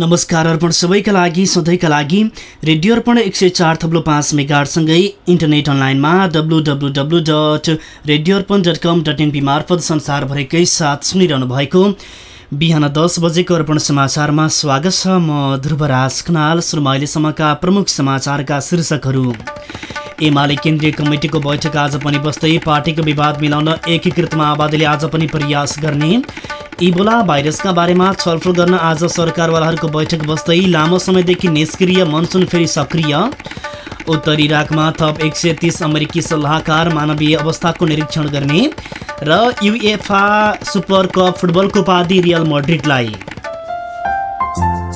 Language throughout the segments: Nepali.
नमस्कार अर्पण सबैका लागि सधैँका लागि रेडियो अर्पण एक सय चार थप्लो पाँच मेगाहरूसँगै इन्टरनेट अनलाइनमा W W W dot radio Arpan dot com dot NP मार्फत संसारभरिकै साथ सुनिरहनु भएको बिहान दस बजेको अर्पण समाचारमा स्वागत छ म ध्रुवराज खनाल सुरुमा अहिलेसम्मका प्रमुख समाचारका शीर्षकहरू। एमाले केन्द्रीय कमिटिको बैठक आज पनि बस्दै पार्टीको विवाद मिलाउन एकीकृत माओवादीले आज पनि प्रयास गर्ने। इबोला भाइरसका बारेमा छलफल गर्न आज सरकारवालाहरूको बैठक बस्दै लामो समयदेखि निष्क्रिय मनसुन फेरि सक्रिय। उत्तरी इराकमा थप एक सय तिस अमेरिकी सल्लाहकार मानवीय अवस्थाको निरीक्षण गर्ने र युएफा सुपर कप फुटबलको उपाधि रियल मड्रिडलाई।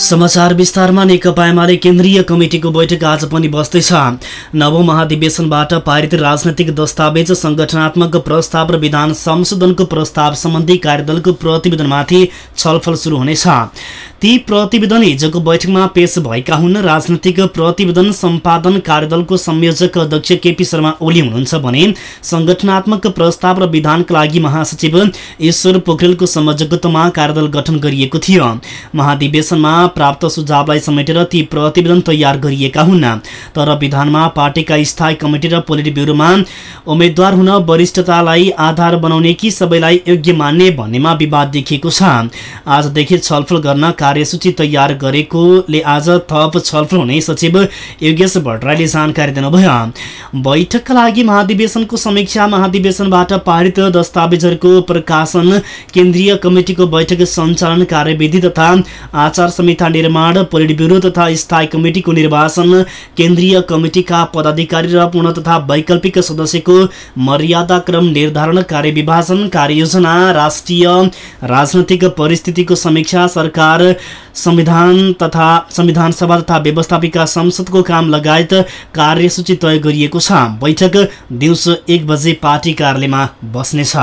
समाचार विस्तारमा नेकपा एमाले केन्द्रीय कमिटिको बैठक आज पनि बस्दैछ। नवौं महाधिवेशनबाट पारित राजनैतिक दस्तावेज संगठनात्मक प्रस्ताव र विधान संशोधनको प्रस्ताव सम्बन्धी कार्यदलको प्रतिवेदनमाथि छलफल सुरु हुनेछ। ती प्रतिवेदन हिजोको बैठकमा पेश भएका हुन्। राजनैतिक प्रतिवेदन सम्पादन कार्यदलको संयोजक अध्यक्ष केपी शर्मा ओली हुनुहुन्छ भने संगठनात्मक प्रस्ताव र विधानका लागि महासचिव ईश्वर पोखरेलको संयोजकत्वमा कार्यदल गठन गरिएको थियो। महाधिवेशनमा प्राप्त सुझावलाई समेटेर ती प्रतिवेदन तयार गरिएका हुन्। तर विधानमा पार्टीका स्थायी कमिटी र पोलिट ब्युरोमा उम्मेद्वार हुन वरिष्ठतालाई आधार बनाउने कि सबैलाई योग्य मान्ने भन्नेमा विवाद देखिएको छ। आजदेखि छलफल गर्न कार्यसूची तयार गरेकोले आज थप छलफल हुने सचिव योगेश भट्टराईले जानकारी दिनुभयो। बैठकका लागि महाधिवेशनको समीक्षा महाधिवेशनबाट पारित दस्तावेजहरूको प्रकाशन केन्द्रीय कमिटिको बैठक सञ्चालन कार्यविधि तथा आचार संहिता निर्माण पोलिट ब्युरो तथा स्थायी कमिटिको निर्वाचन केन्द्रीय कमिटिका पदाधिकारी र पूर्ण तथा वैकल्पिक सदस्यको मर्यादा क्रम निर्धारण कार्यविभाजन कार्ययोजना राष्ट्रिय राजनैतिक परिस्थितिको समीक्षा सरकार संविधान तथा संविधान सभा तथा व्यवस्थापिका संसदको काम लगायत कार्यसूची तय गरिएको छ। बैठक दिउँसो एक बजे पार्टी कार्यालयमा बस्नेछ।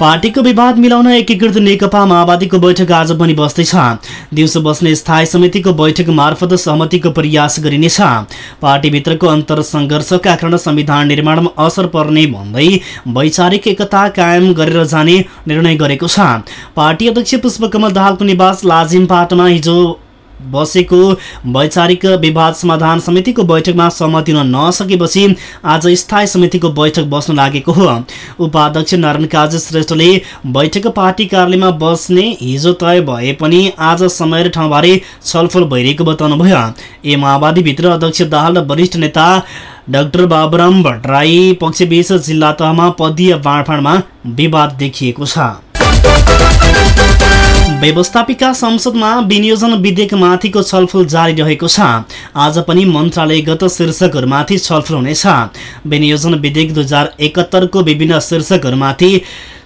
पार्टीको विवाद मिलाउन एकीकृत नेकपा माओवादीको बैठक आज पनि बस्दैछ। दिउँसो बस्ने स्थायी समितिको बैठक मार्फत सहमतिको प्रयास गरिनेछ। पार्टीभित्रको अन्तर सङ्घर्षका कारण संविधान निर्माणमा असर पर्ने भन्दै वैचारिक एकता कायम गरेर जाने निर्णय गरेको छ। पार्टी अध्यक्ष पुष्पकमल दाहालको निवास लाजिमपाटमा हिजो बसेको वैचारिक विवाद समाधान समितिको बैठकमा सहमति हुन नसकेपछि आज स्थायी समितिको बैठक बस्न लागेको हो। उपाध्यक्ष नारायण काजी श्रेष्ठले बैठक पार्टी कार्यालयमा बस्ने हिजो तय भए पनि आज समय र ठाउँबारे छलफल भइरहेको बताउनुभयो। ए माओवादीभित्र अध्यक्ष दाहाल र वरिष्ठ नेता डाक्टर बाबुराम भट्टराई पक्षबीच जिल्ला तहमा पदीय बाँडफाँडमा विवाद देखिएको छ। व्यवस्थापिका संसदमा विनियोजन विधेयकमाथिको छलफल जारी रहेको छ। आज पनि मन्त्रालयगत शीर्षकहरूमाथि छलफल हुनेछ। विनियोजन विधेयक दुई हजार एकहत्तरको विभिन्न शीर्षकहरूमाथि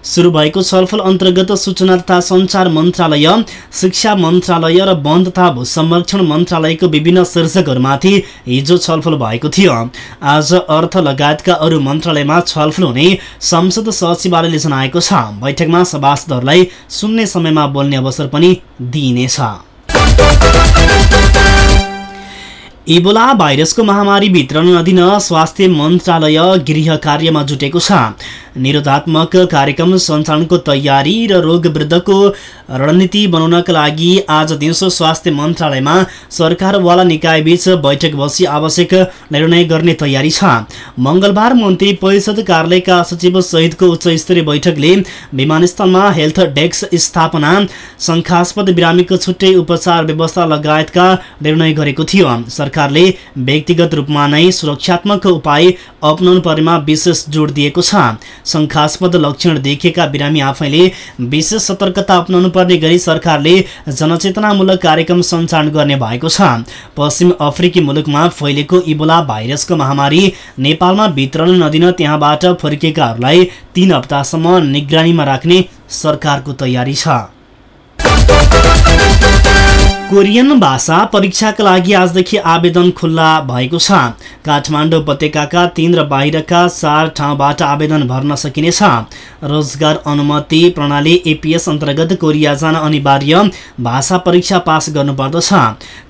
सुरु भएको छलफल अन्तर्गत सूचना तथा सञ्चार मन्त्रालय शिक्षा मन्त्रालय र वन तथा भू संरक्षण मन्त्रालयको विभिन्न शीर्षकहरूमाथि हिजो छलफल भएको थियो। आज अर्थ लगायतका अरू मन्त्रालयमा छलफल हुने संसद सचिवालयले जनाएको छ। बैठकमा सभासदहरूलाई सुन्ने समयमा बोल्ने अवसर पनि दिइनेछ। इबोला भाइरसको महामारी भित्र नदिन स्वास्थ्य मन्त्रालय गृह कार्यमा जुटेको छ। निरोधात्मक कार्यक्रम सञ्चालनको तयारी र रोग विरुद्धको रणनीति बनाउनका लागि आज दिउँसो स्वास्थ्य मन्त्रालयमा सरकारवाला निकायबीच बैठक बसी आवश्यक निर्णय गर्ने तयारी छ। मङ्गलबार मन्त्री परिषद कार्यालयका सचिव सहितको उच्च स्तरीय बैठकले विमानस्थलमा हेल्थ डेस्क स्थापना शङ्खास्पद बिरामीको छुट्टै उपचार व्यवस्था लगायतका निर्णय गरेको थियो। सरकारले व्यक्तिगत रूपमा नै सुरक्षात्मक उपाय अप्नाउनु पर्नेमा विशेष जोड दिएको छ। शङ्खास्पद लक्षण देखिएका बिरामी आफैले विशेष सतर्कता अप्नाउनु पर्ने गरी सरकारले जनचेतनामूलक कार्यक्रम सञ्चालन गर्ने भएको छ। पश्चिम अफ्रिकी मुलुकमा फैलेको इबोला भाइरसको महामारी नेपालमा वितरण नदिन त्यहाँबाट फर्किएकाहरूलाई तीन हप्तासम्म निगरानीमा राख्ने सरकारको तयारी छ। कोरियन भाषा परीक्षाका लागि आजदेखि आवेदन खुल्ला भएको छ। काठमाडौँ उपत्यकाका तीन र बाहिरका चार ठाउँबाट आवेदन भर्न सकिनेछ। रोजगार अनुमति प्रणाली एपिएस अन्तर्गत कोरिया जान अनिवार्य भाषा परीक्षा पास गर्नुपर्दछ।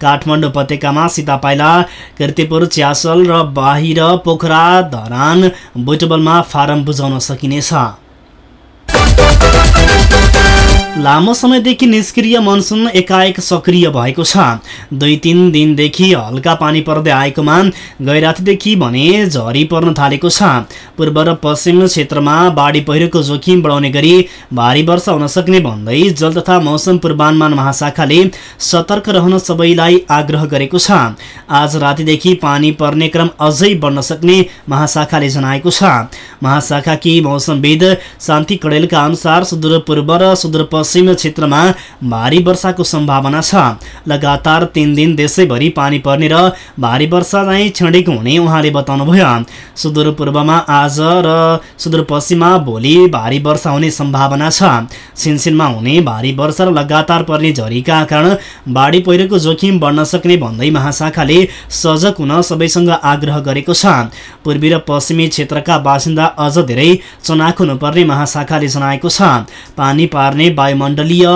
काठमाडौँ उपत्यकामा सीतापाइला किर्तिपुर च्यासल र बाहिर पोखरा धरान बुटबलमा फारम बुझाउन सकिनेछ। लामो समयदेखि निष्क्रिय मनसुन एकाएक सक्रिय भएको छ। दुई तिन दिनदेखि हल्का पानी पर्दै आएकोमा गैरातीदेखि भने झरी पर्न थालेको छ। पूर्व र पश्चिम क्षेत्रमा बाढी पहिरोको जोखिम बढाउने गरी भारी वर्षा हुन सक्ने भन्दै जल तथा मौसम पूर्वानुमान महाशाखाले सतर्क रहन सबैलाई आग्रह गरेको छ। आज रातिदेखि पानी पर्ने क्रम अझै बढ्न सक्ने महाशाखाले जनाएको छ। महाशाखाकी मौसमविद शान्ति कडेलका अनुसार सुदूरपूर्व र सुदूरपश्चिम पश्चिम क्षेत्रमा भारी वर्षाको सम्भावना छ। लगातार तीन दिन देशैभरि पानी पर्ने र भारी वर्षा चाहिँ क्षणिक हुने उहाँले बताउनुभयो। सुदूरपूर्वमा आज र सुदूरपश्चिममा भोलि भारी वर्षा हुने सम्भावना छ। सिनसिनमा हुने भारी वर्षा र लगातार पर्ने झरीका कारण बाढी पहिरोको जोखिम बढ्न सक्ने भन्दै महाशाखाले सजग हुन सबैसँग आग्रह गरेको छ। पूर्वी र पश्चिमी क्षेत्रका बासिन्दा अझ धेरै चनाख हुनुपर्ने महाशाखाले जनाएको छ। पानी पार्ने वायुमण्डलीय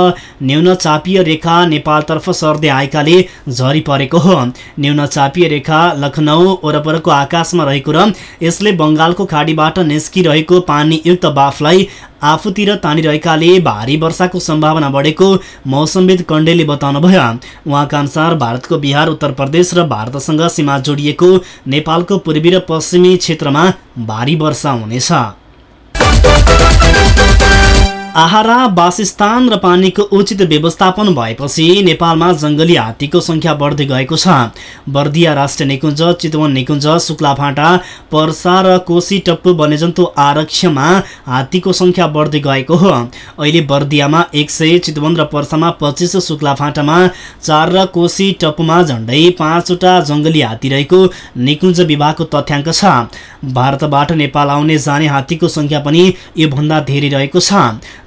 न्यून चापीय रेखा नेपालतर्फ सर्दै आएकाले झरी परेको हो। न्यून चापीय रेखा लखनऊ वरपरको आकाशमा रहेको र यसले बङ्गालको खाडीबाट निस्किरहेको पानीयुक्त बाफलाई आफूतिर तानिरहेकाले भारी वर्षाको सम्भावना बढेको मौसमविद कण्डेले बताउनुभयो। उहाँका अनुसार भारतको बिहार उत्तर प्रदेश र भारतसँग सीमा जोडिएको नेपालको पूर्वी र पश्चिमी क्षेत्रमा भारी वर्षा हुनेछ। आहारा वासस्थान र पानीको उचित व्यवस्थापन भएपछि नेपालमा जङ्गली हात्तीको संख्या बढ्दै गएको छ। बर्दिया राष्ट्रिय निकुञ्ज चितवन निकुञ्ज शुक्लाफाँटा पर्सा र कोशी टप्पु वन्यजन्तु आरक्षमा हात्तीको संख्या बढ्दै गएको हो। अहिले बर्दियामा एक सय चितवन र पर्सामा पच्चिस शुक्लाफाँटामा चार र कोशी टप्पुमा झण्डै पाँचवटा जङ्गली हात्ती रहेको निकुञ्ज विभागको तथ्याङ्क छ। भारतबाट नेपाल आउने जाने हात्तीको संख्या पनि योभन्दा धेरै रहेको छ।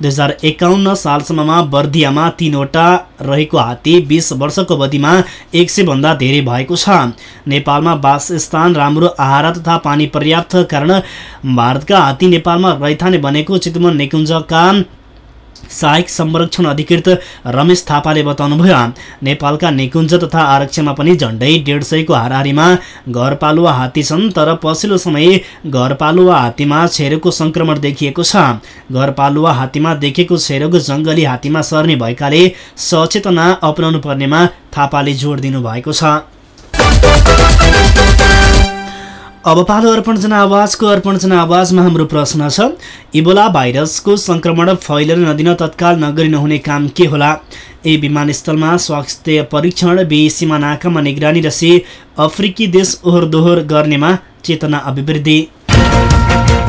दुई हजार एकाउन्न सालसम्ममा बर्दियामा तीनवटा रहेको हात्ती बिस वर्षको अवधिमा एक सय भन्दा धेरै भएको छ। नेपालमा वासस्थान राम्रो आहारा तथा पानी पर्याप्त कारण भारतका हात्ती नेपालमा रैथाने बनेको चितवन निकुञ्जका सहायक संरक्षण अधिकृत रमेश थापाले बताउनुभयो नेपालका निकुञ्ज तथा आरक्षमा पनि झण्डै डेढ सयको हाराहारीमा घरपालुवा हात्ती छन् तर पछिल्लो समय घरपालुवा हात्तीमा छेरोको संक्रमण देखिएको छ। घरपालुवा हात्तीमा देखेको छेरोको जङ्गली हात्तीमा सर्ने भएकाले सचेतना अपनाउनु पर्नेमा थापाले जोड दिनुभएको छ। अब पालो अर्पण जनावाजको अर्पण जनावाजमा हाम्रो प्रश्न छ इबोला भाइरसको संक्रमण फैलन नदिन तत्काल नगरी नहुने काम के होला? ए विमानस्थलमा स्वास्थ्य परीक्षण बी सीमा नाकामा निगरानी र सी अफ्रिकी देश ओहोर दोहोर गर्नेमा चेतना अभिवृद्धि।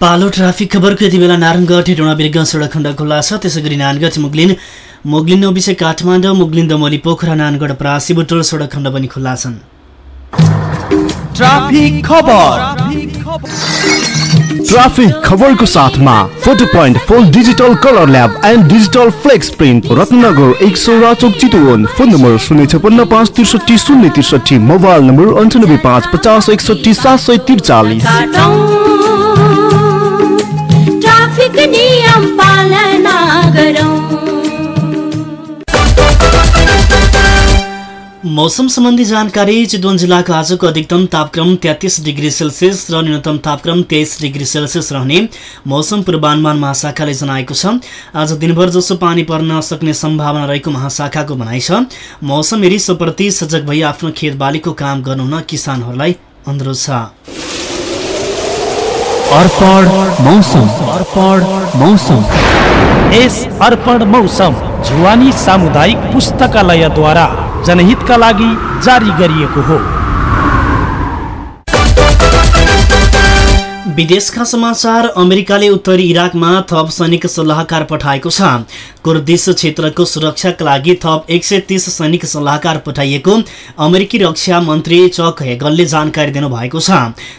पालो ट्राफिक खबरको यति बेला नारायणगढ हेटौँडा बिर्ग सडक खण्ड खुल्ला छ। त्यसै गरी नानगढ मुगलिन मुगलिन नौबिसे काठमाडौँ मुगलिन दमली पोखरा नानगढ परासी बुटोल सडक खण्ड पनि खुल्ला छन्। ट्राफिक खबरको साथमा photo point four digital colour lab and digital flex print Ratnanagar एक सौ राचोक चितवन। फोन नम्बर शून्य छपन्न पाँच त्रिसठी शून्य त्रिसठी मोबाइल नम्बर अन्ठानब्बे पाँच पचास एकसठी सात सय त्रिचालिस। मौसम सम्बन्धी जानकारी चितवन जिल्लाको आजको अधिकतम तापक्रम तेत्तिस डिग्री सेल्सियस र न्यूनतम तापक्रम तेइस डिग्री सेल्सियस रहने मौसम पूर्वानुमान महाशाखाले जनाएको छ। आज दिनभर जसो पानी पर्न सक्ने सम्भावना रहेको महाशाखाको भनाइ छ। मौसम हेरी सजग भई आफ्नो खेतबालीको काम गर्नुहुन किसानहरूलाई अनुरोध छ। अर्पण मौसम। अर्पण मौसम। यस अर्पण मौसम जुवानी सामुदायिक पुस्तकालयद्वारा जनहितका लागि जारी गरिएको हो। विदेशका समाचार अमेरिकाले उत्तरी इराकमा थप सैनिक सल्लाहकार पठाएको छ। कुर्दिस क्षेत्रको सुरक्षाका लागि थप एक सय तीस सैनिक सल्लाहकार पठाइएको अमेरिकी रक्षा मन्त्री चक हेगलले जानकारी दिनुभएको छ।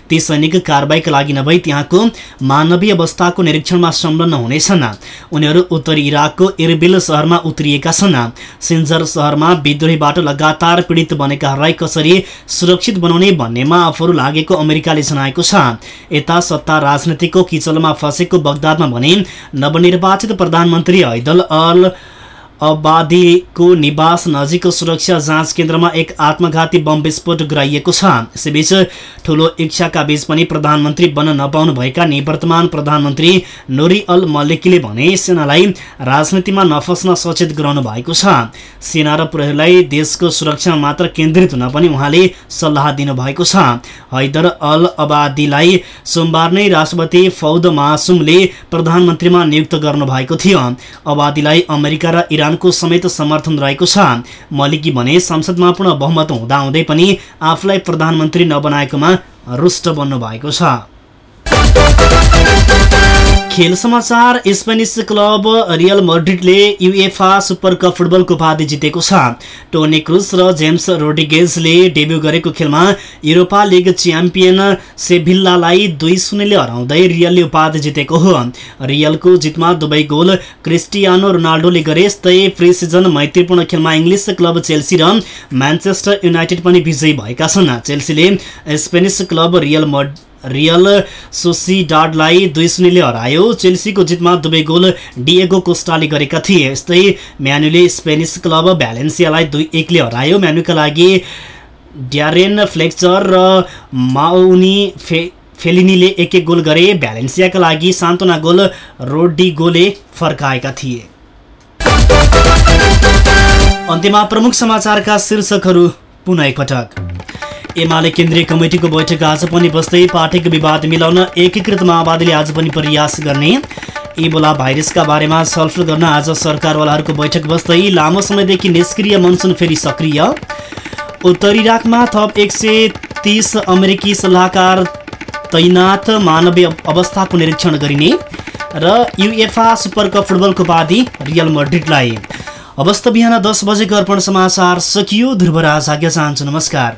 ती सैनिक कारवाहीका लागि नभई त्यहाँको मानवीय अवस्थाको निरीक्षणमा संलग्न हुनेछन्। उनीहरू उत्तरी इराकको इरबिल सहरमा उत्रिएका छन्। सिन्जर सहरमा विद्रोहीबाट लगातार पीडित बनेकाहरूलाई कसरी सुरक्षित बनाउने भन्नेमा आफूहरू लागेको अमेरिकाले जनाएको छ। यता सत्ता राजनीतिको किचलमा फँसेको बगदादमा भने नवनिर्वाचित प्रधानमन्त्री हैदल अल अबादीको निवास नजिकको सुरक्षा जाँच केन्द्रमा एक आत्मघाती बम विस्फोट गराइएको छ। यसैबीच ठूलो इच्छाका बीच पनि प्रधानमन्त्री बन्न नपाउनु भएका निवर्तमान प्रधानमन्त्री नोरी अल मल्लिकीले भने सेनालाई राजनीतिमा नफस्न सचेत गराउनु भएको छ। सेना र प्रहरीलाई देशको सुरक्षामा मात्र केन्द्रित हुन पनि उहाँले सल्लाह दिनुभएको छ। हैदर अल अबादीलाई सोमबार नै राष्ट्रपति फौद मासुमले प्रधानमन्त्रीमा नियुक्त गर्नुभएको थियो। अबादीलाई अमेरिका र इरानको समेत समर्थन रहेको छ। मलिकी भने संसदमा पूर्ण बहुमत हुँदाहुँदै पनि आफूलाई प्रधानमन्त्री नबनाएकोमा रुष्ट बन्नु भएको छ। खेल समाचार स्पेनिस क्लब रियल मड्रिडले युएफा सुपर कप फुटबलको उपाधि जितेको छ। टोनी क्रुस र जेम्स रोड्रिगेजले डेब्यू गरेको खेलमा युरोपा लिग च्याम्पियन सेभिल्लालाई दुई शून्यले हराउँदै रियलले उपाधि जितेको हो। रियलको जितमा दुवै गोल क्रिस्टियानो रोनाल्डोले गरे यस्तै प्री सिजन मैत्रीपूर्ण खेलमा इङ्ग्लिस क्लब चेल्सी र म्यान्चेस्टर युनाइटेड पनि विजयी भएका छन्। चेल्सीले स्पेनिस क्लब रियल मड रियल सोसिडाडलाई दुई शून्यले हरायो। चेल्सीको जितमा दुवै गोल डिएगो कोस्टाले गरेका थिए। यस्तै म्यानुले स्पेनिस क्लब भ्यालेन्सियालाई दुई एकले हरायो। म्यानुका लागि ड्यारेन फ्लेक्चर र माउनी फे फेलिनीले एक एक गोल गरे। भ्यालेन्सियाका लागि सान्तोना गोल रोडिगोले फर्काएका थिए। अन्त्यमा प्रमुख समाचारका शीर्षकहरू पुनः एकपटक। एमाले केन्द्रीय कमिटिको बैठक आज पनि बस्दै पार्टीको विवाद मिलाउन एकीकृत माओवादीले आज पनि प्रयास गर्ने इबोला भाइरसका बारेमा छलफल गर्न आज सरकारवालाहरूको बैठक बस्दै लामो समयदेखि निष्क्रिय मनसुन फेरि सक्रिय। उत्तरी इराकमा थप एक सय तिस अमेरिकी सल्लाहकार तैनात मानवीय अवस्थाको निरीक्षण गरिने र युएफा सुपर कप फुटबलको उपाधि रियल मड्रिडलाई। अवस्था बिहान दस बजेको अर्पण समाचार सकियो ध्रुवराज आज्ञा चाहन्छु नमस्कार।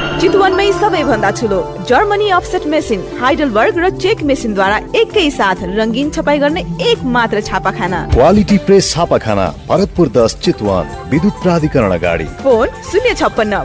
चितवनमै सबैभन्दा ठुलो जर्मनी अफसेट मेसिन हाइडलबर्ग र चेक मेसिनद्वारा एकै साथ रङ्गीन छपाई गर्ने एक मात्र छापाखाना। क्वालिटी प्रेस छापाखाना भरतपुर दस चितवन विद्युत प्राधिकरण अगाडि। फोन शून्य छप्पन्न